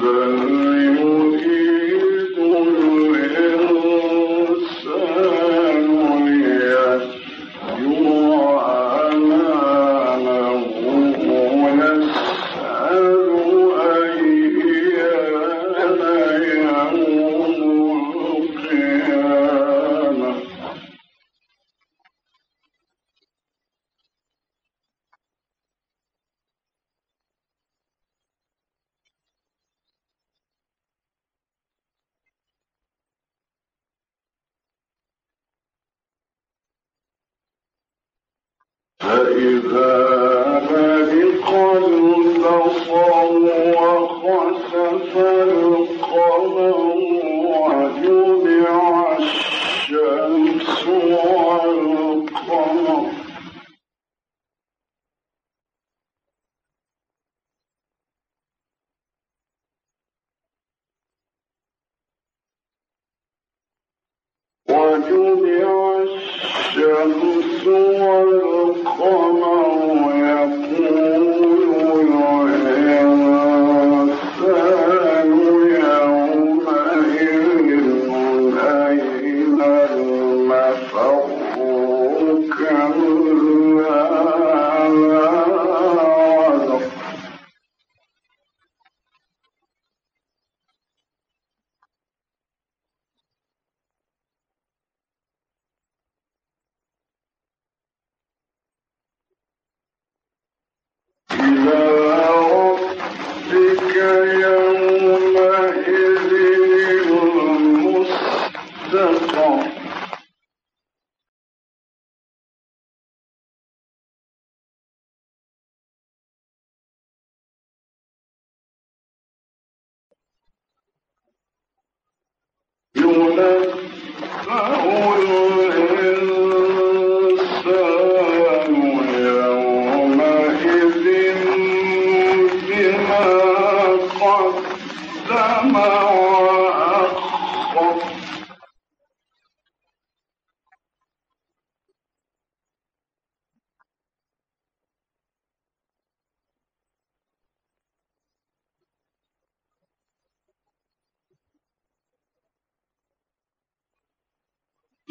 Burn.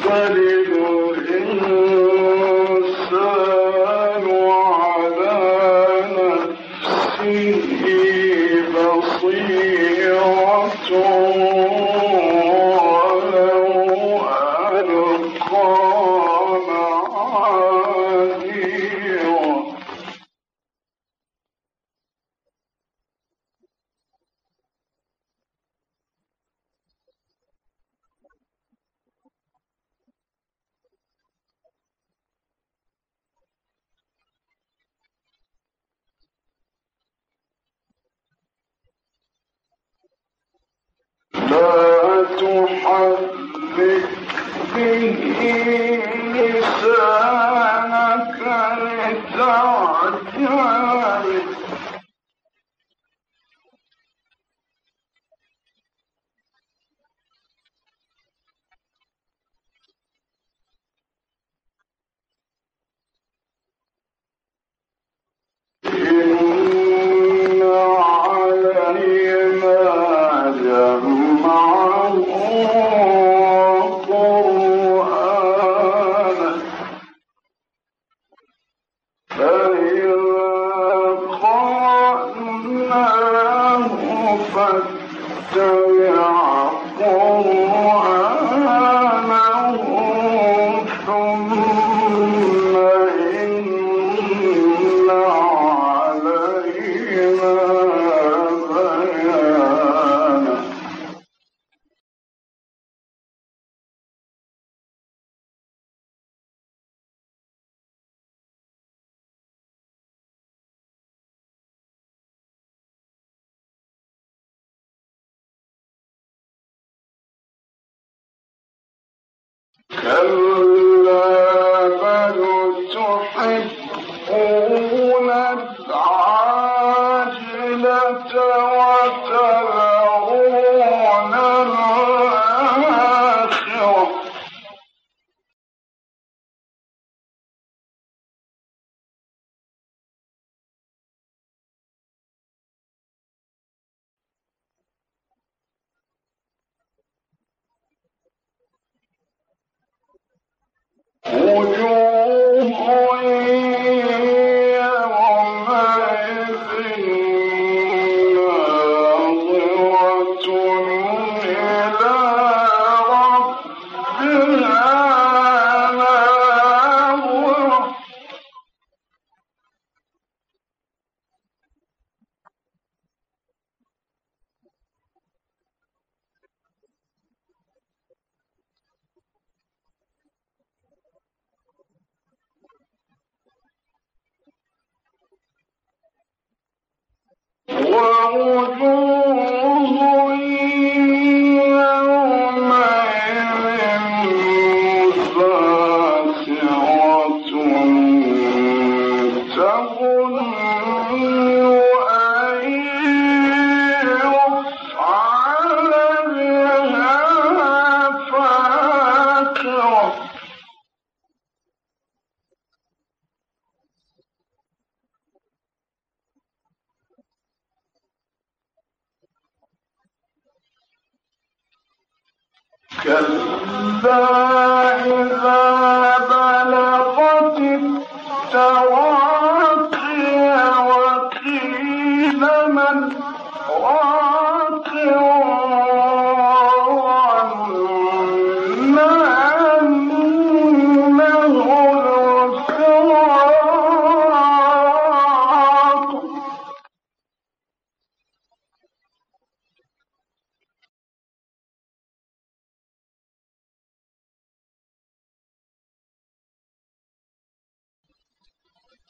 quando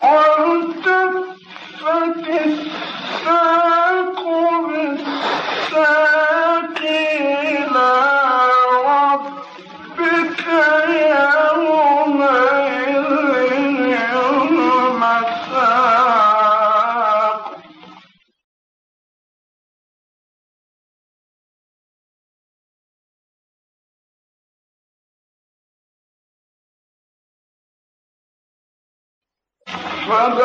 والتفت الساق from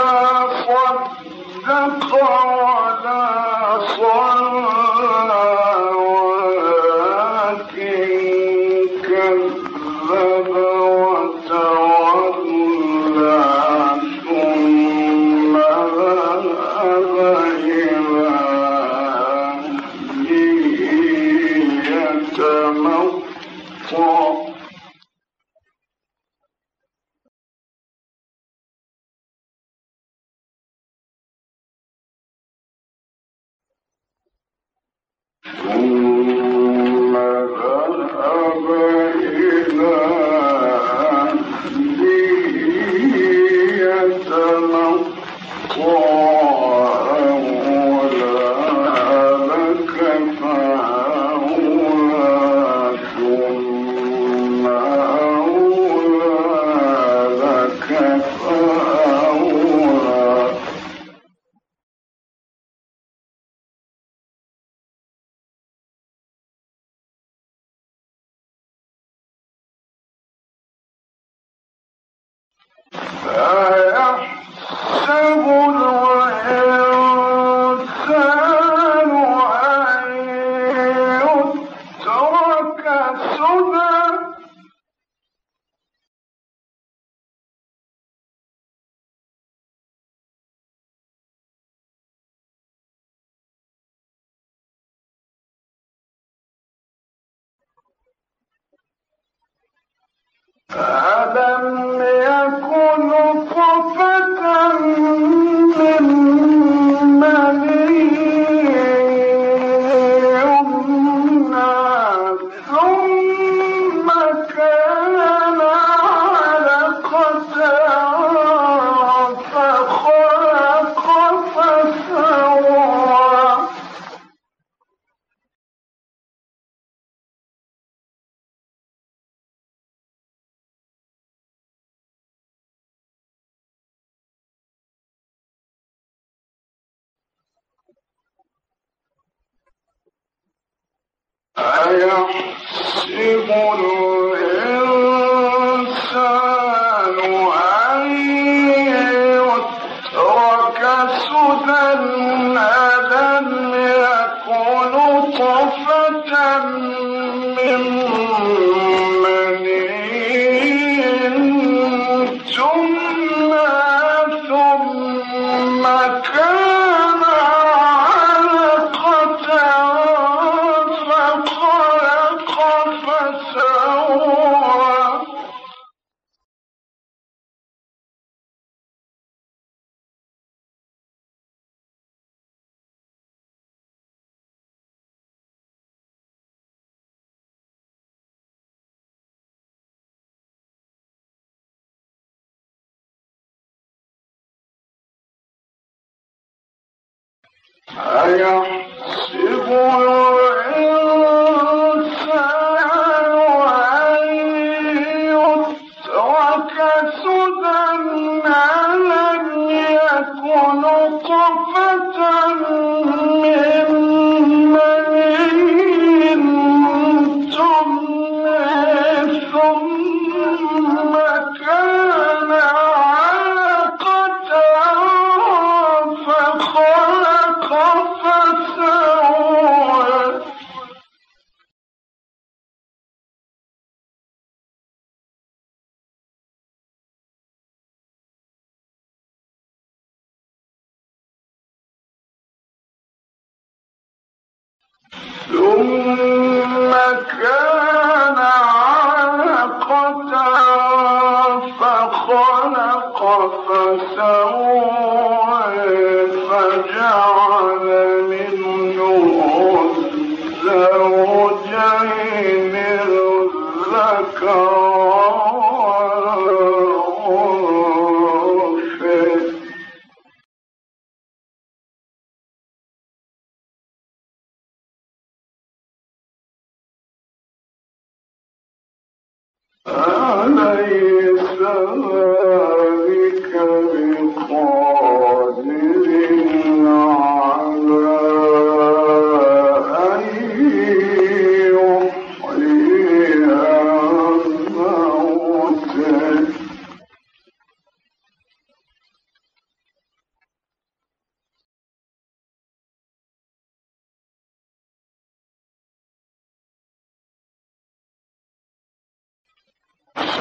أيحسب الإنسان Now,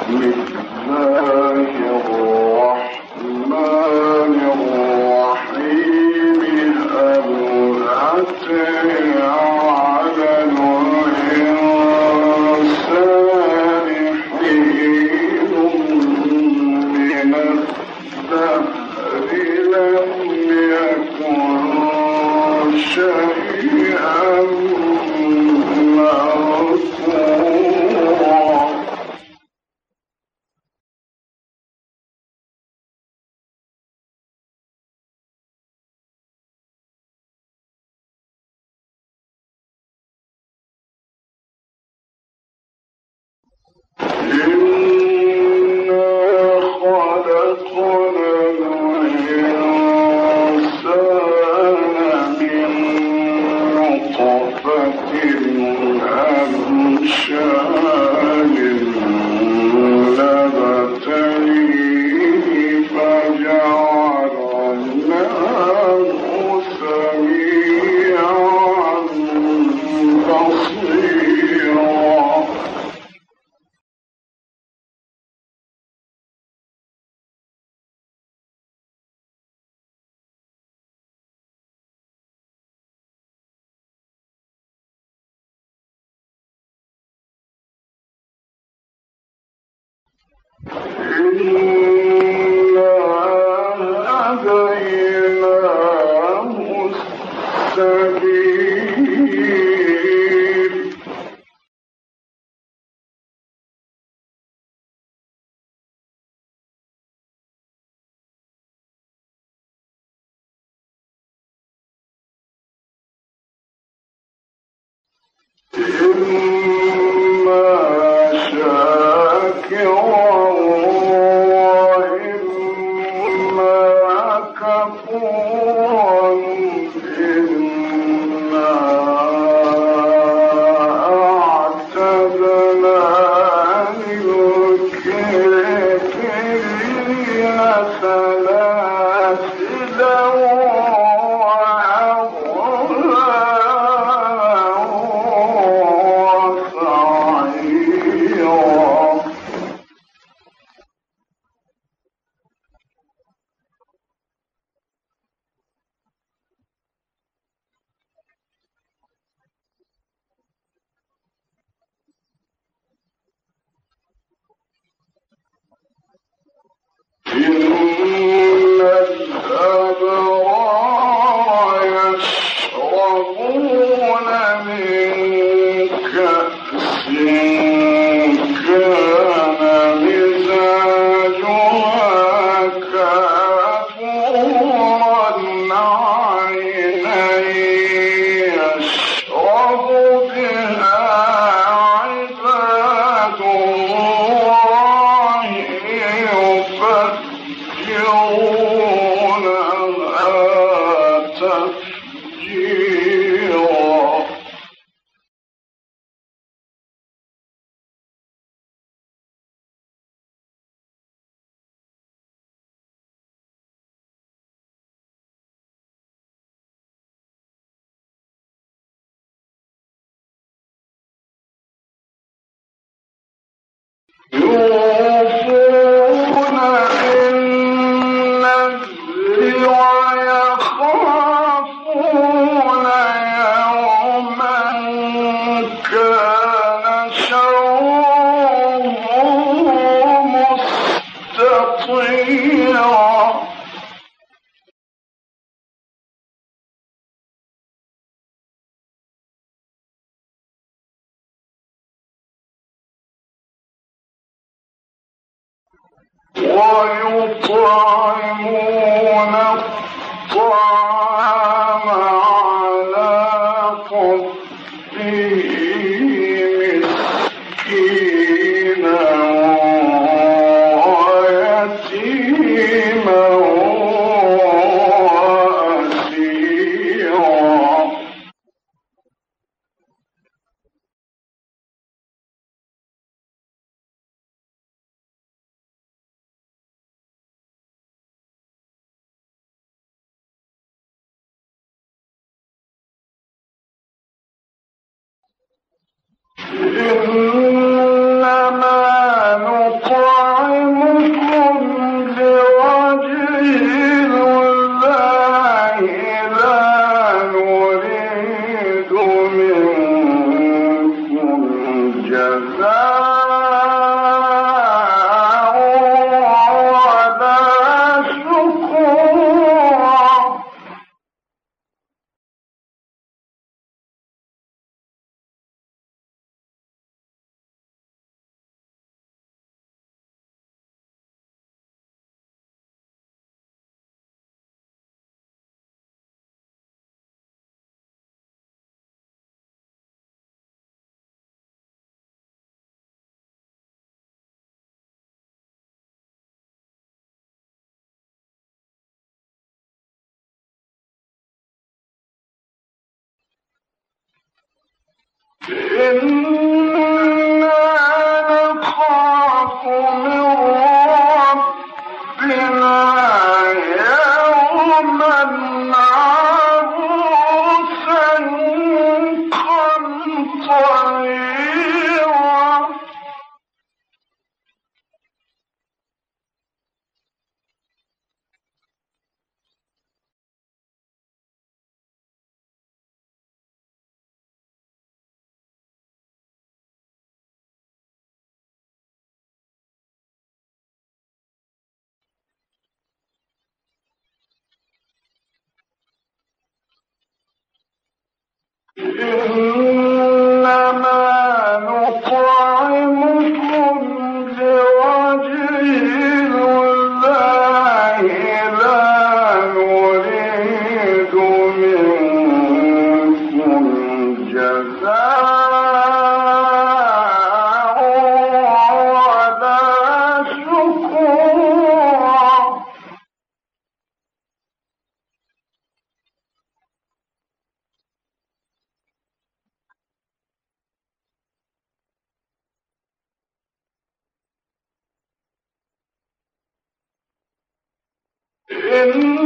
الله. الرحمن Amen. ويطعمون Mm-hmm. Mm-hmm.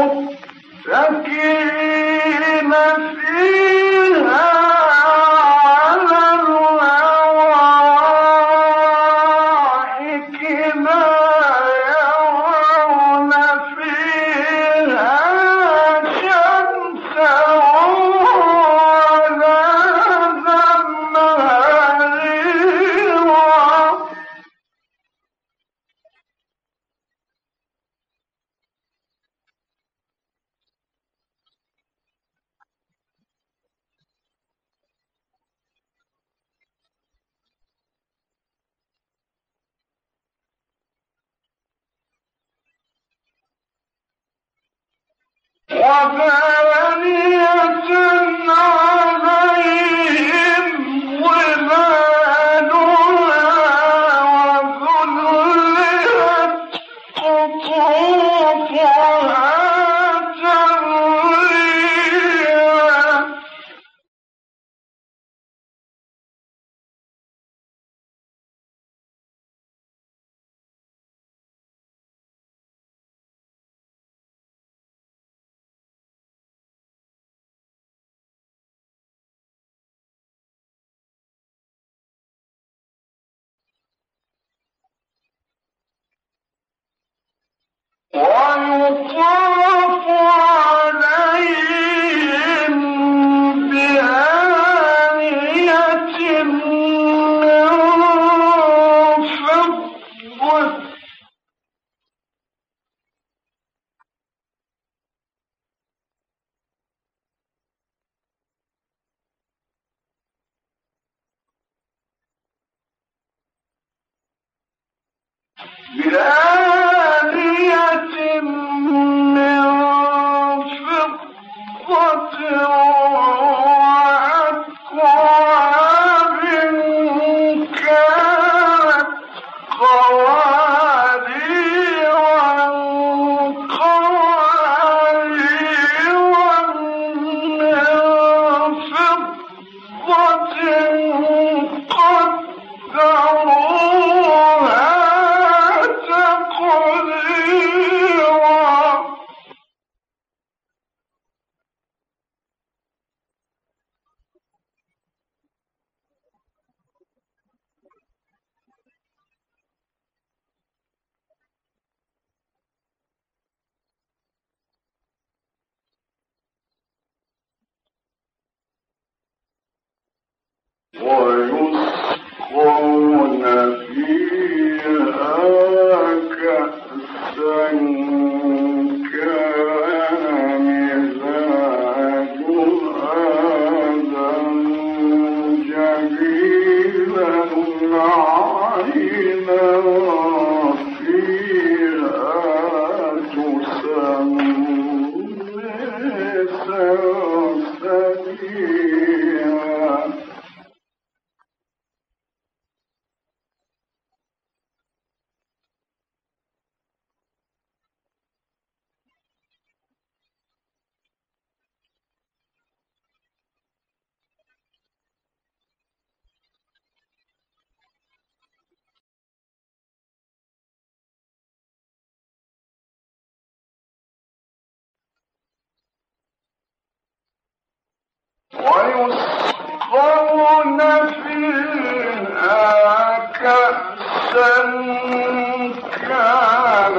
people وثانية Mira, うん、う、كأسا كان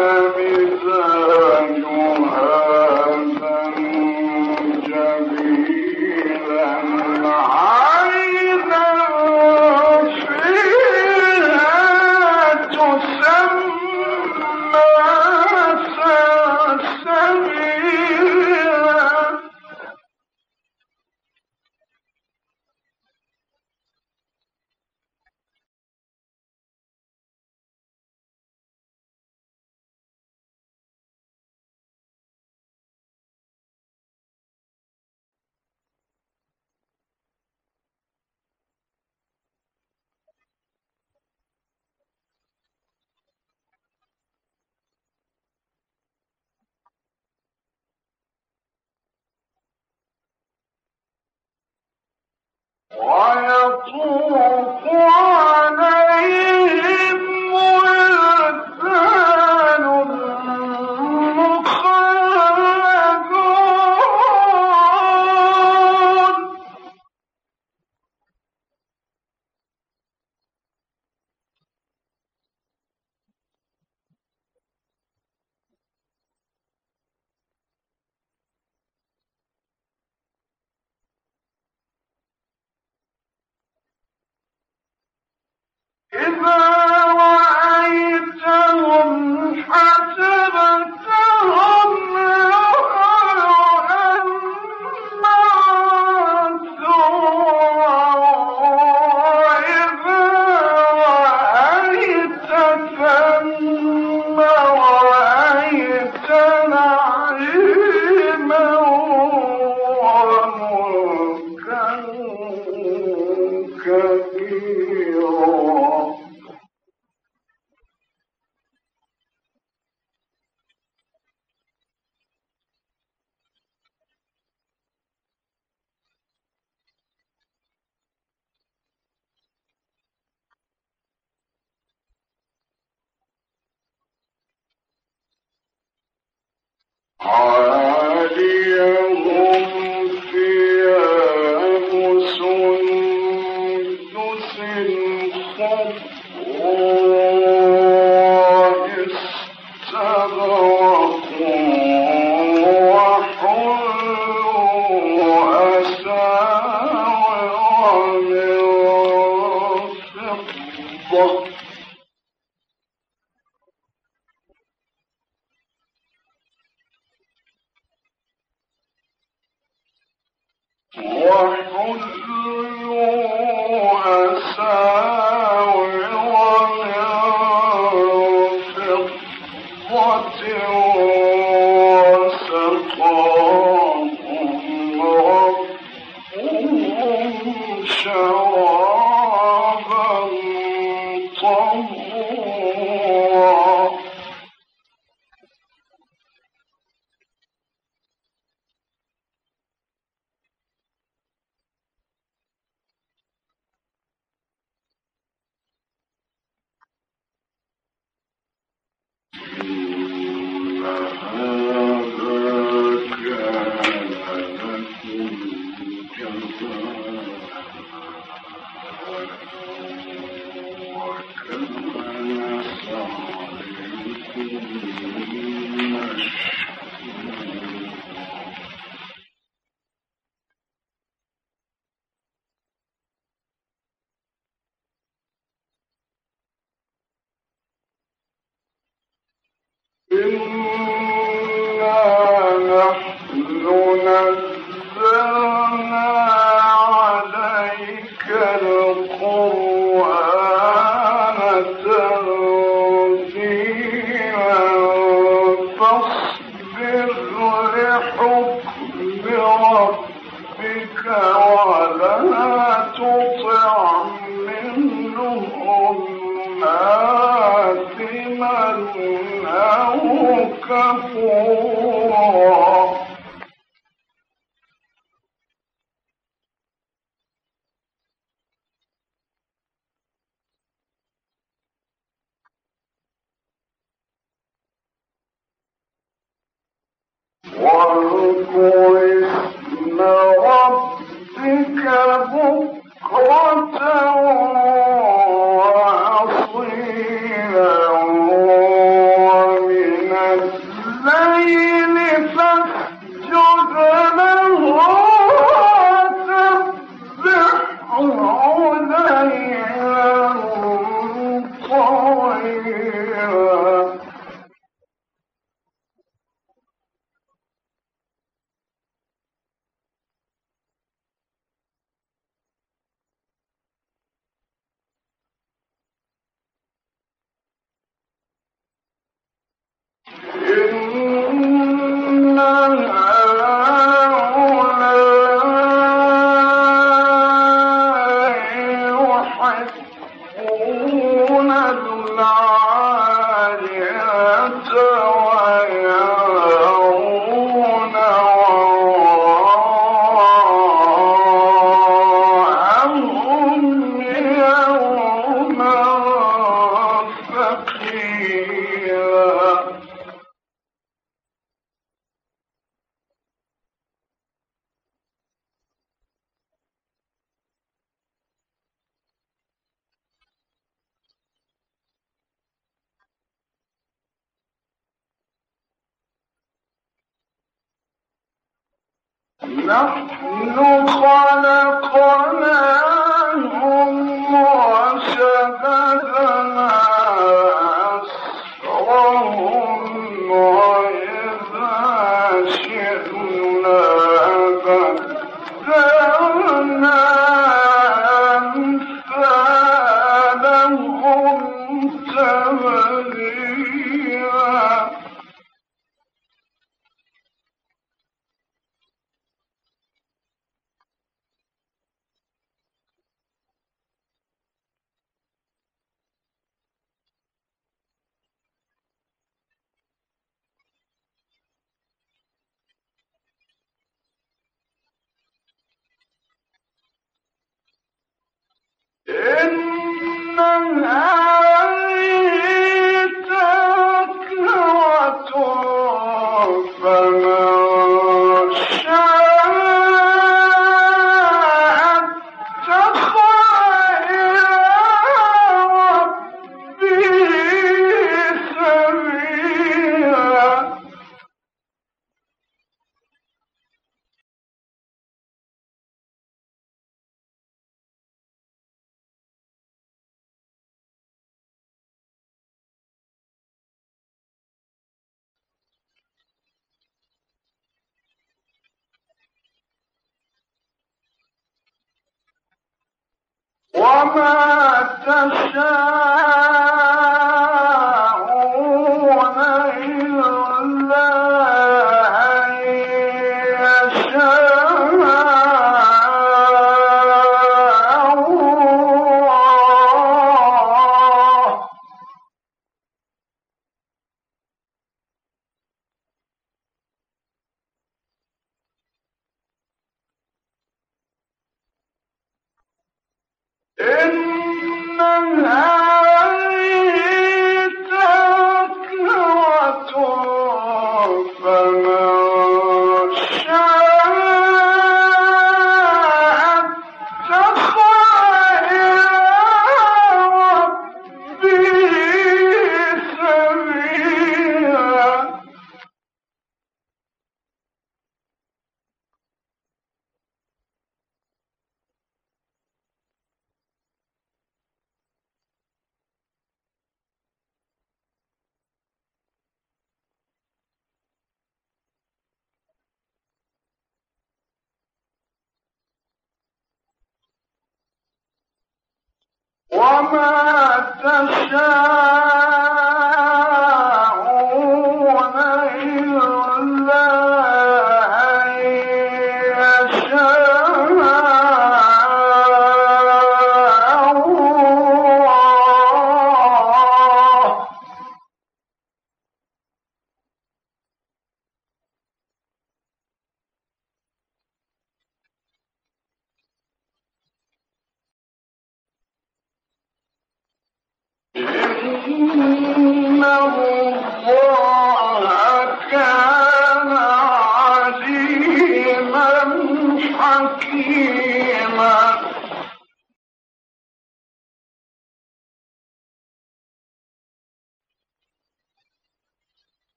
ويطوف All نحن وما تشاء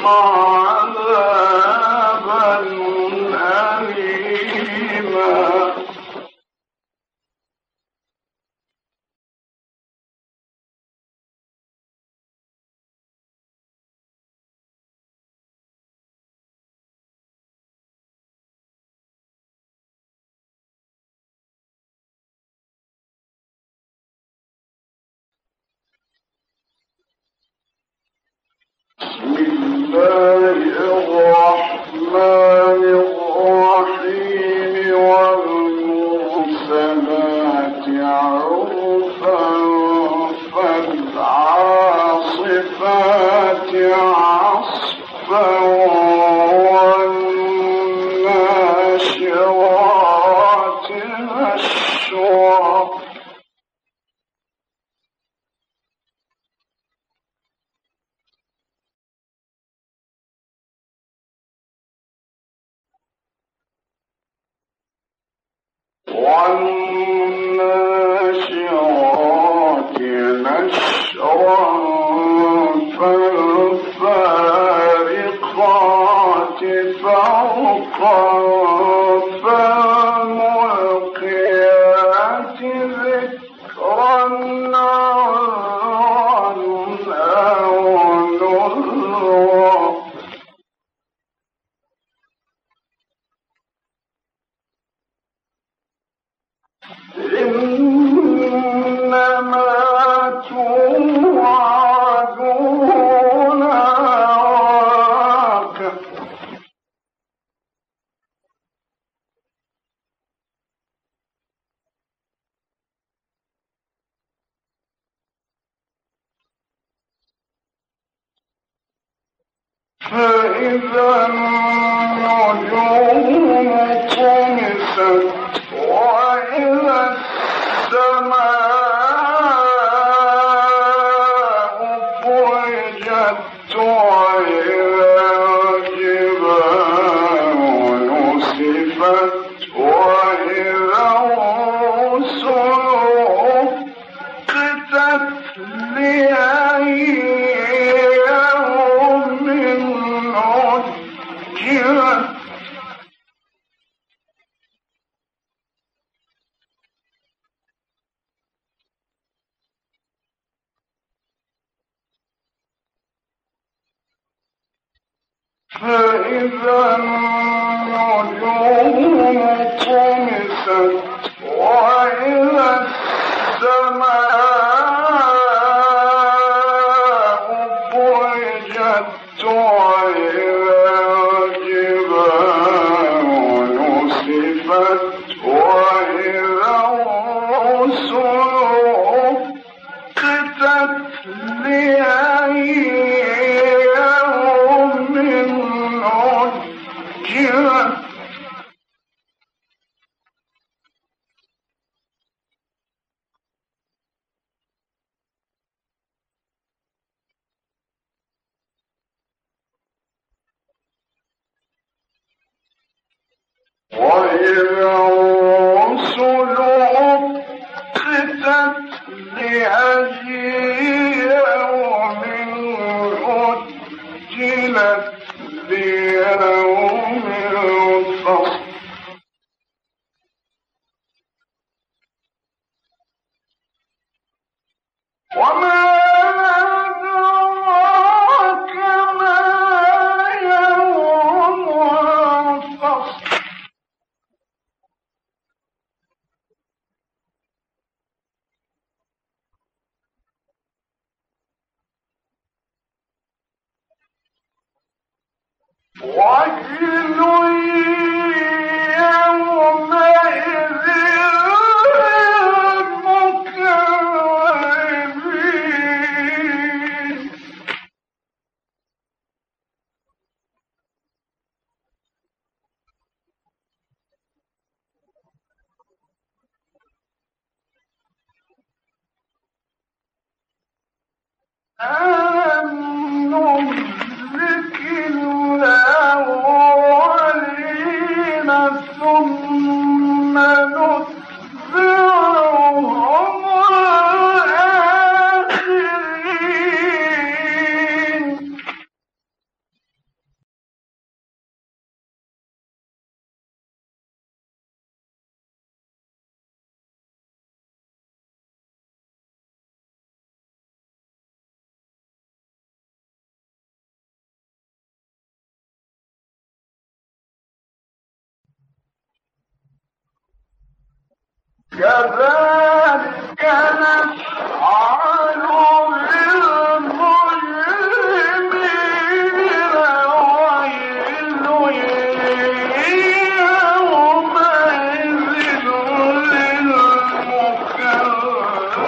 لهم النجوم طمست وإذا السماء Yeah.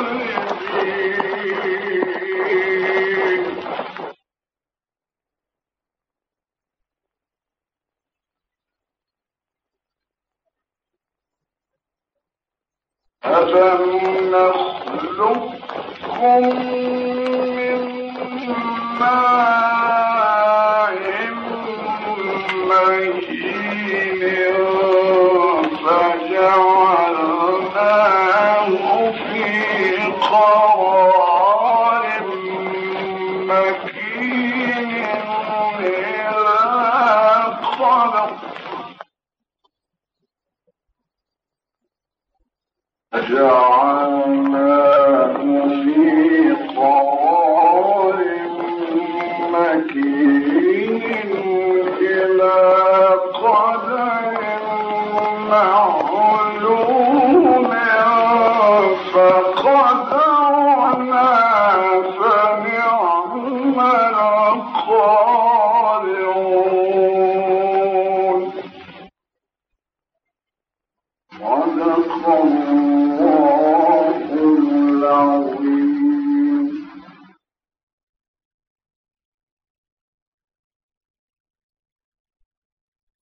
معلوم فقد